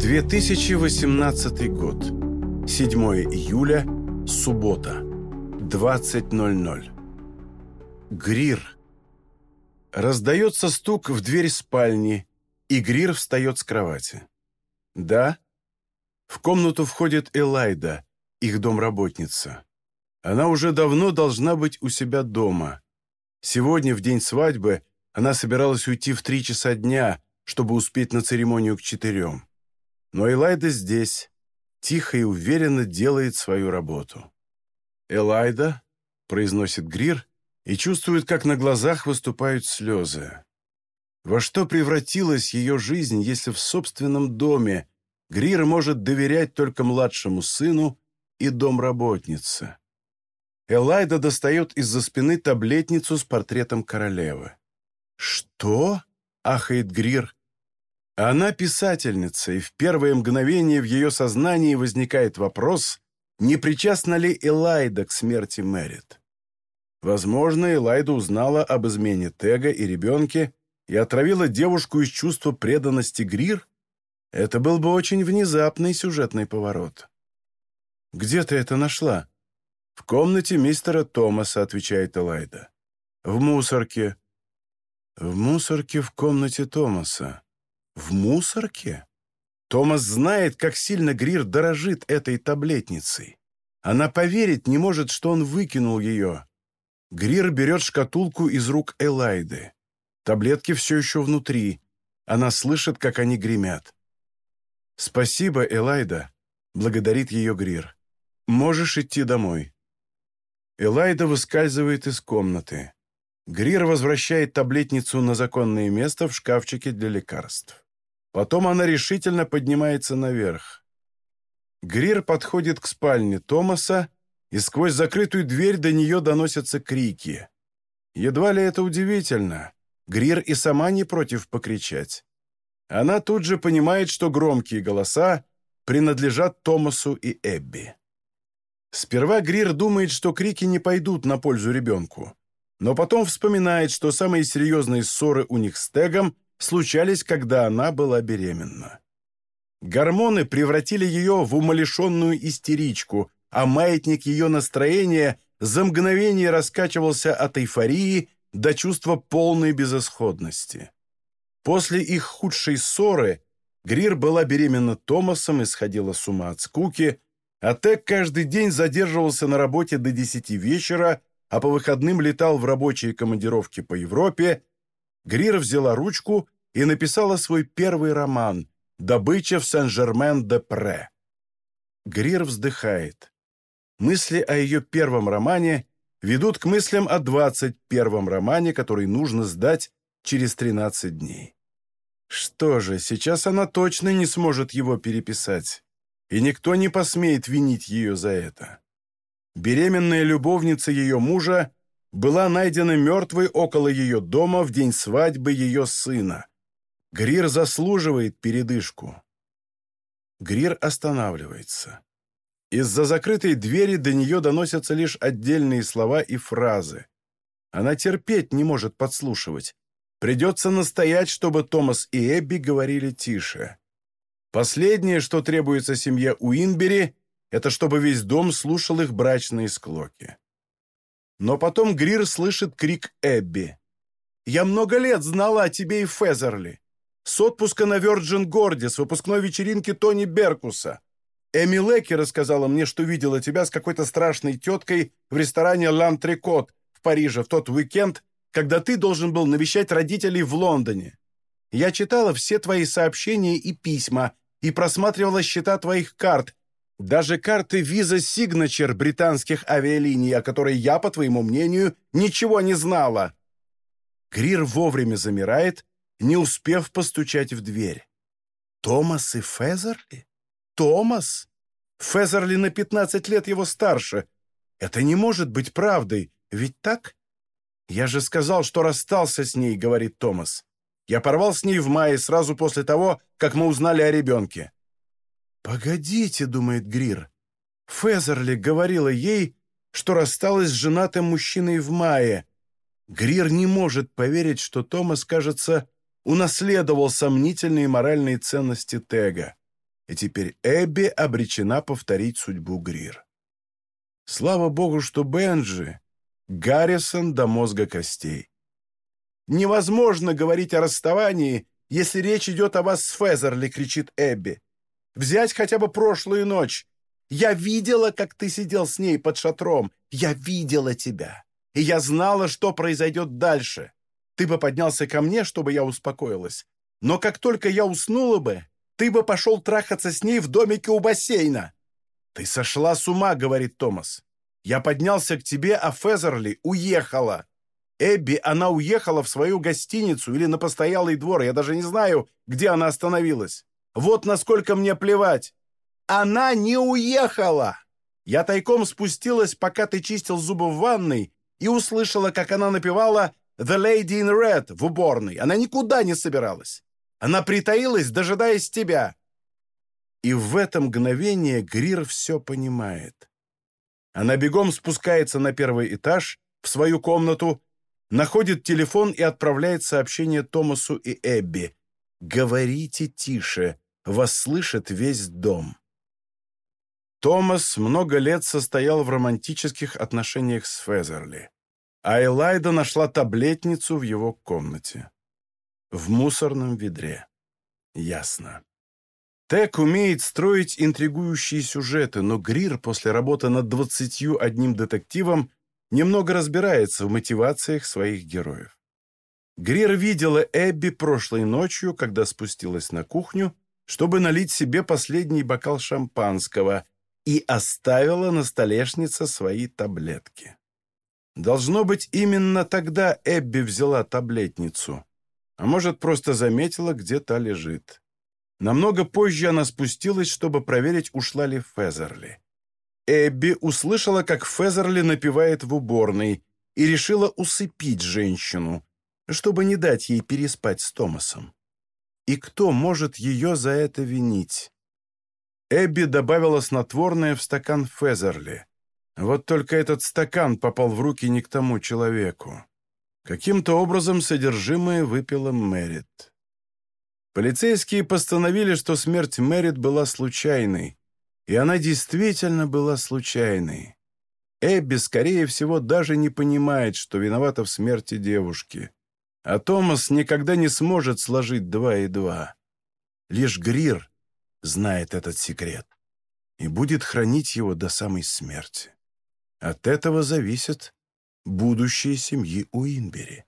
2018 год. 7 июля. Суббота. 20.00. Грир. Раздается стук в дверь спальни, и Грир встает с кровати. «Да?» В комнату входит Элайда, их домработница. Она уже давно должна быть у себя дома. Сегодня, в день свадьбы, она собиралась уйти в три часа дня, чтобы успеть на церемонию к четырем. Но Элайда здесь, тихо и уверенно делает свою работу. «Элайда», — произносит Грир, и чувствует, как на глазах выступают слезы. Во что превратилась ее жизнь, если в собственном доме Грир может доверять только младшему сыну и домработнице? Элайда достает из-за спины таблетницу с портретом королевы. «Что?» — ахает Грир. Она писательница, и в первое мгновение в ее сознании возникает вопрос, не причастна ли Элайда к смерти Мэрит. Возможно, Элайда узнала об измене Тега и ребенке и отравила девушку из чувства преданности Грир? Это был бы очень внезапный сюжетный поворот. «Где ты это нашла?» «В комнате мистера Томаса», — отвечает Элайда. «В мусорке». «В мусорке в комнате Томаса». В мусорке? Томас знает, как сильно Грир дорожит этой таблетницей. Она поверить не может, что он выкинул ее. Грир берет шкатулку из рук Элайды. Таблетки все еще внутри. Она слышит, как они гремят. «Спасибо, Элайда», — благодарит ее Грир. «Можешь идти домой». Элайда выскальзывает из комнаты. Грир возвращает таблетницу на законное место в шкафчике для лекарств. Потом она решительно поднимается наверх. Грир подходит к спальне Томаса, и сквозь закрытую дверь до нее доносятся крики. Едва ли это удивительно. Грир и сама не против покричать. Она тут же понимает, что громкие голоса принадлежат Томасу и Эбби. Сперва Грир думает, что крики не пойдут на пользу ребенку но потом вспоминает, что самые серьезные ссоры у них с Тегом случались, когда она была беременна. Гормоны превратили ее в умалишенную истеричку, а маятник ее настроения за мгновение раскачивался от эйфории до чувства полной безысходности. После их худшей ссоры Грир была беременна Томасом и сходила с ума от скуки, а Тег каждый день задерживался на работе до десяти вечера а по выходным летал в рабочие командировки по Европе, Грир взяла ручку и написала свой первый роман «Добыча в Сен-Жермен-де-Пре». Грир вздыхает. Мысли о ее первом романе ведут к мыслям о двадцать первом романе, который нужно сдать через 13 дней. Что же, сейчас она точно не сможет его переписать, и никто не посмеет винить ее за это беременная любовница ее мужа была найдена мертвой около ее дома в день свадьбы ее сына. Грир заслуживает передышку. Грир останавливается. Из-за закрытой двери до нее доносятся лишь отдельные слова и фразы. Она терпеть не может подслушивать. Придется настоять, чтобы Томас и Эбби говорили тише. Последнее, что требуется семье Уинбери, это чтобы весь дом слушал их брачные склоки. Но потом Грир слышит крик Эбби. «Я много лет знала о тебе и Фезерли. С отпуска на Virgin Горде, с выпускной вечеринки Тони Беркуса. Эми Лекки рассказала мне, что видела тебя с какой-то страшной теткой в ресторане «Лантрекот» в Париже в тот уикенд, когда ты должен был навещать родителей в Лондоне. Я читала все твои сообщения и письма и просматривала счета твоих карт, даже карты Visa Signature британских авиалиний, о которой я, по твоему мнению, ничего не знала. Грир вовремя замирает, не успев постучать в дверь. Томас и Фезерли? Томас? Фезерли на 15 лет его старше. Это не может быть правдой, ведь так? Я же сказал, что расстался с ней, говорит Томас. Я порвал с ней в мае, сразу после того, как мы узнали о ребенке. «Погодите», — думает Грир. Фезерли говорила ей, что рассталась с женатым мужчиной в мае. Грир не может поверить, что Томас, кажется, унаследовал сомнительные моральные ценности Тега. и теперь Эбби обречена повторить судьбу Грир. Слава богу, что Бенджи — Гаррисон до мозга костей. «Невозможно говорить о расставании, если речь идет о вас с Фезерли», — кричит Эбби. «Взять хотя бы прошлую ночь. Я видела, как ты сидел с ней под шатром. Я видела тебя. И я знала, что произойдет дальше. Ты бы поднялся ко мне, чтобы я успокоилась. Но как только я уснула бы, ты бы пошел трахаться с ней в домике у бассейна». «Ты сошла с ума», — говорит Томас. «Я поднялся к тебе, а Фезерли уехала. Эбби, она уехала в свою гостиницу или на постоялый двор, я даже не знаю, где она остановилась. Вот насколько мне плевать. Она не уехала!» Я тайком спустилась, пока ты чистил зубы в ванной, и услышала, как она напевала «The Lady in Red» в уборной. Она никуда не собиралась. Она притаилась, дожидаясь тебя. И в это мгновение Грир все понимает. Она бегом спускается на первый этаж, в свою комнату, находит телефон и отправляет сообщение Томасу и Эбби. «Говорите тише, вас слышит весь дом». Томас много лет состоял в романтических отношениях с Фезерли, а Элайда нашла таблетницу в его комнате. В мусорном ведре. Ясно. Тек умеет строить интригующие сюжеты, но Грир после работы над двадцатью одним детективом немного разбирается в мотивациях своих героев. Грир видела Эбби прошлой ночью, когда спустилась на кухню, чтобы налить себе последний бокал шампанского и оставила на столешнице свои таблетки. Должно быть, именно тогда Эбби взяла таблетницу а может, просто заметила, где та лежит. Намного позже она спустилась, чтобы проверить, ушла ли Фезерли. Эбби услышала, как Фезерли напевает в уборной, и решила усыпить женщину, чтобы не дать ей переспать с Томасом. И кто может ее за это винить? Эбби добавила снотворное в стакан Фезерли. Вот только этот стакан попал в руки не к тому человеку. Каким-то образом содержимое выпила Мэрит. Полицейские постановили, что смерть Мэрит была случайной, и она действительно была случайной. Эбби, скорее всего, даже не понимает, что виновата в смерти девушки. А Томас никогда не сможет сложить два и два. Лишь Грир знает этот секрет и будет хранить его до самой смерти. От этого зависит будущее семьи Уинбери.